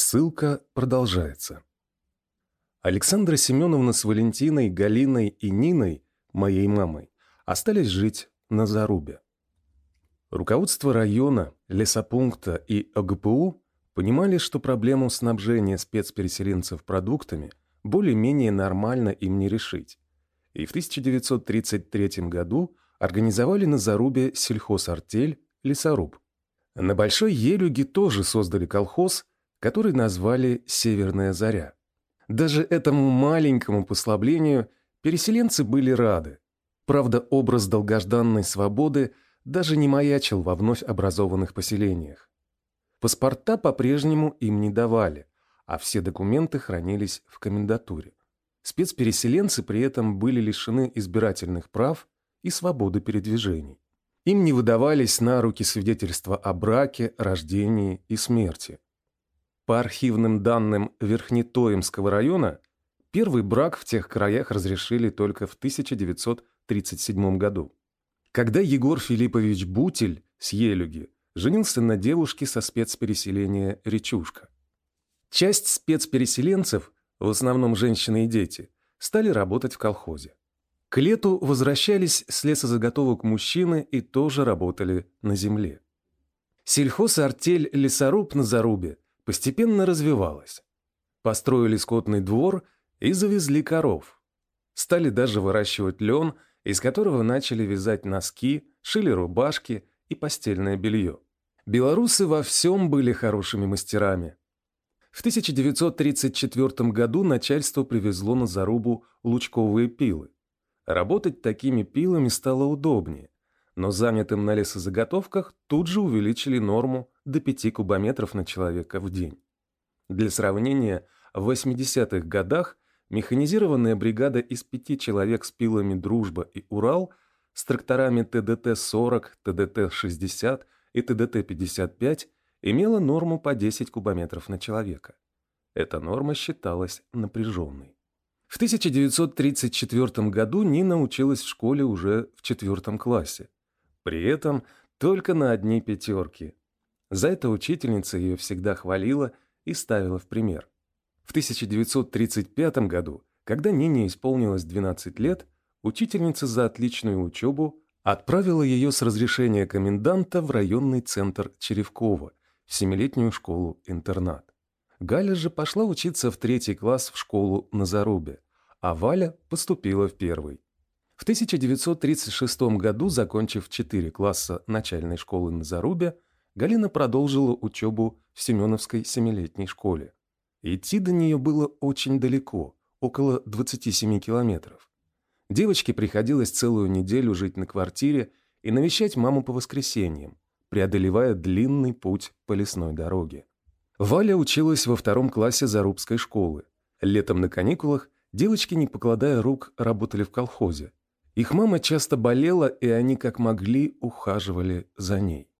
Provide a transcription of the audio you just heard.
Ссылка продолжается. Александра Семеновна с Валентиной, Галиной и Ниной, моей мамой, остались жить на Зарубе. Руководство района, лесопункта и ОГПУ понимали, что проблему снабжения спецпереселенцев продуктами более-менее нормально им не решить. И в 1933 году организовали на Зарубе сельхозартель «Лесоруб». На Большой Елюге тоже создали колхоз, который назвали «Северная заря». Даже этому маленькому послаблению переселенцы были рады. Правда, образ долгожданной свободы даже не маячил во вновь образованных поселениях. Паспорта по-прежнему им не давали, а все документы хранились в комендатуре. Спецпереселенцы при этом были лишены избирательных прав и свободы передвижений. Им не выдавались на руки свидетельства о браке, рождении и смерти. По архивным данным Верхнетоемского района, первый брак в тех краях разрешили только в 1937 году. Когда Егор Филиппович Бутель с Елюги женился на девушке со спецпереселения «Речушка». Часть спецпереселенцев, в основном женщины и дети, стали работать в колхозе. К лету возвращались с лесозаготовок мужчины и тоже работали на земле. Сельхозартель «Лесоруб» на Зарубе постепенно развивалась. Построили скотный двор и завезли коров. Стали даже выращивать лен, из которого начали вязать носки, шили рубашки и постельное белье. Белорусы во всем были хорошими мастерами. В 1934 году начальство привезло на зарубу лучковые пилы. Работать такими пилами стало удобнее, но занятым на лесозаготовках тут же увеличили норму до 5 кубометров на человека в день. Для сравнения, в 80-х годах механизированная бригада из пяти человек с пилами «Дружба» и «Урал» с тракторами ТДТ-40, ТДТ-60 и ТДТ-55 имела норму по 10 кубометров на человека. Эта норма считалась напряженной. В 1934 году Нина училась в школе уже в четвертом классе. При этом только на одни пятерки. За это учительница ее всегда хвалила и ставила в пример. В 1935 году, когда Нине исполнилось 12 лет, учительница за отличную учебу отправила ее с разрешения коменданта в районный центр Черевкова, в семилетнюю школу-интернат. Галя же пошла учиться в третий класс в школу на Зарубе, а Валя поступила в первый. В 1936 году, закончив 4 класса начальной школы на Зарубе, Галина продолжила учебу в Семеновской семилетней школе. Идти до нее было очень далеко, около 27 километров. Девочке приходилось целую неделю жить на квартире и навещать маму по воскресеньям, преодолевая длинный путь по лесной дороге. Валя училась во втором классе Зарубской школы. Летом на каникулах девочки, не покладая рук, работали в колхозе. Их мама часто болела, и они как могли ухаживали за ней.